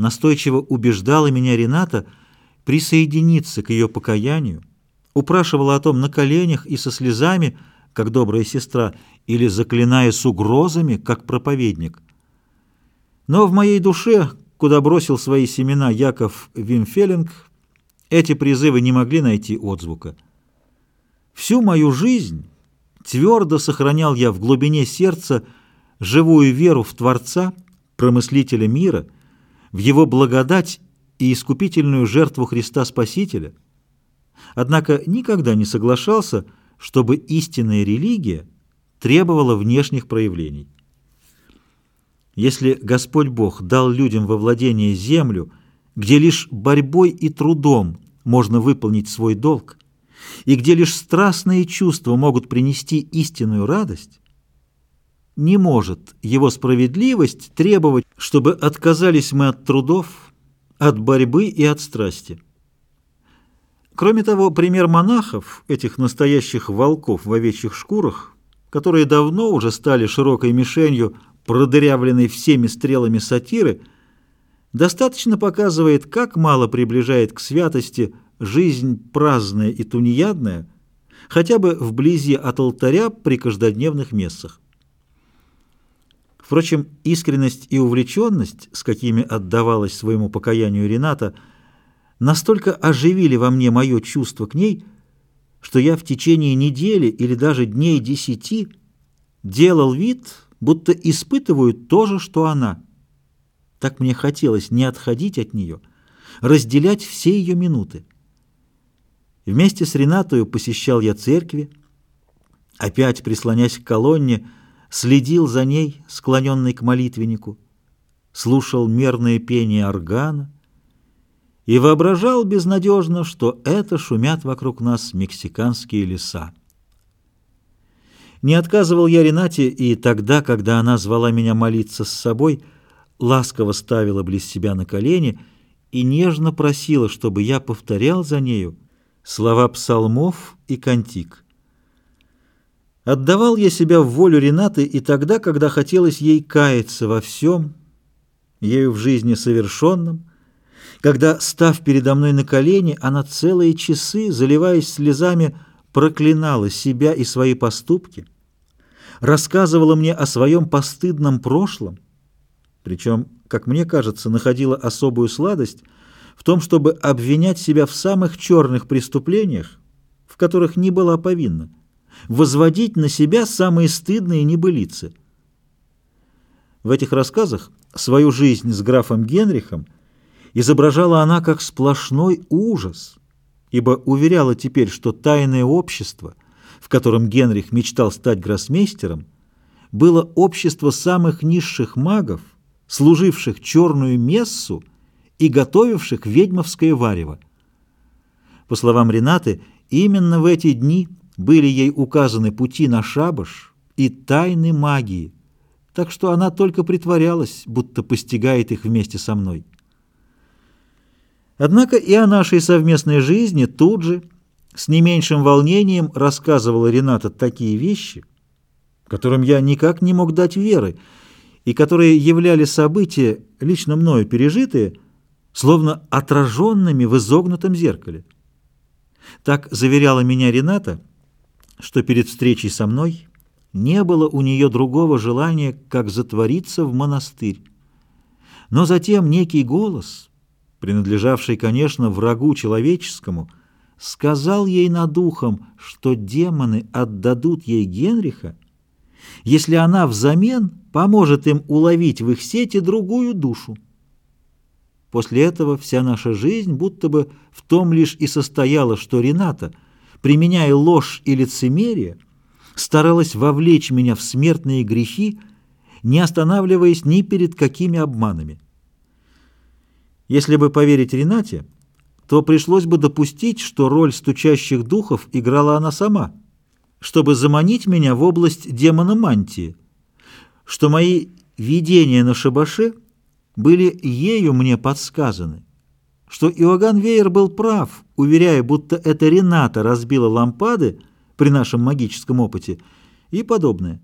Настойчиво убеждала меня Рената присоединиться к ее покаянию, упрашивала о том на коленях и со слезами, как добрая сестра, или заклиная с угрозами, как проповедник. Но в моей душе, куда бросил свои семена Яков Вимфелинг, эти призывы не могли найти отзвука. Всю мою жизнь твердо сохранял я в глубине сердца живую веру в Творца, промыслителя мира, в его благодать и искупительную жертву Христа Спасителя, однако никогда не соглашался, чтобы истинная религия требовала внешних проявлений. Если Господь Бог дал людям во владение землю, где лишь борьбой и трудом можно выполнить свой долг, и где лишь страстные чувства могут принести истинную радость, не может его справедливость требовать, чтобы отказались мы от трудов, от борьбы и от страсти. Кроме того, пример монахов, этих настоящих волков в овечьих шкурах, которые давно уже стали широкой мишенью, продырявленной всеми стрелами сатиры, достаточно показывает, как мало приближает к святости жизнь праздная и тунеядная, хотя бы вблизи от алтаря при каждодневных мессах. Впрочем, искренность и увлеченность, с какими отдавалась своему покаянию Рената, настолько оживили во мне мое чувство к ней, что я в течение недели или даже дней десяти делал вид, будто испытываю то же, что она. Так мне хотелось не отходить от нее, разделять все ее минуты. Вместе с Ренатою посещал я церкви, опять прислонясь к колонне, следил за ней, склоненный к молитвеннику, слушал мерное пение органа и воображал безнадежно, что это шумят вокруг нас мексиканские леса. Не отказывал я Ренате и тогда, когда она звала меня молиться с собой, ласково ставила близ себя на колени и нежно просила, чтобы я повторял за нею слова псалмов и кантик. Отдавал я себя в волю Ренаты и тогда, когда хотелось ей каяться во всем, ею в жизни совершенном, когда, став передо мной на колени, она целые часы, заливаясь слезами, проклинала себя и свои поступки, рассказывала мне о своем постыдном прошлом, причем, как мне кажется, находила особую сладость в том, чтобы обвинять себя в самых черных преступлениях, в которых не была повинна возводить на себя самые стыдные небылицы. В этих рассказах свою жизнь с графом Генрихом изображала она как сплошной ужас, ибо уверяла теперь, что тайное общество, в котором Генрих мечтал стать гроссмейстером, было общество самых низших магов, служивших черную мессу и готовивших ведьмовское варево. По словам Ренаты, именно в эти дни – были ей указаны пути на шабаш и тайны магии, так что она только притворялась, будто постигает их вместе со мной. Однако и о нашей совместной жизни тут же, с не меньшим волнением, рассказывала Рената такие вещи, которым я никак не мог дать веры, и которые являли события, лично мною пережитые, словно отраженными в изогнутом зеркале. Так заверяла меня Рената, что перед встречей со мной не было у нее другого желания, как затвориться в монастырь. Но затем некий голос, принадлежавший, конечно, врагу человеческому, сказал ей над ухом, что демоны отдадут ей Генриха, если она взамен поможет им уловить в их сети другую душу. После этого вся наша жизнь будто бы в том лишь и состояла, что Рената — применяя ложь и лицемерие, старалась вовлечь меня в смертные грехи, не останавливаясь ни перед какими обманами. Если бы поверить Ренате, то пришлось бы допустить, что роль стучащих духов играла она сама, чтобы заманить меня в область демона мантии, что мои видения на шабаше были ею мне подсказаны что Иоганн Вейер был прав, уверяя, будто это Рената разбила лампады при нашем магическом опыте и подобное.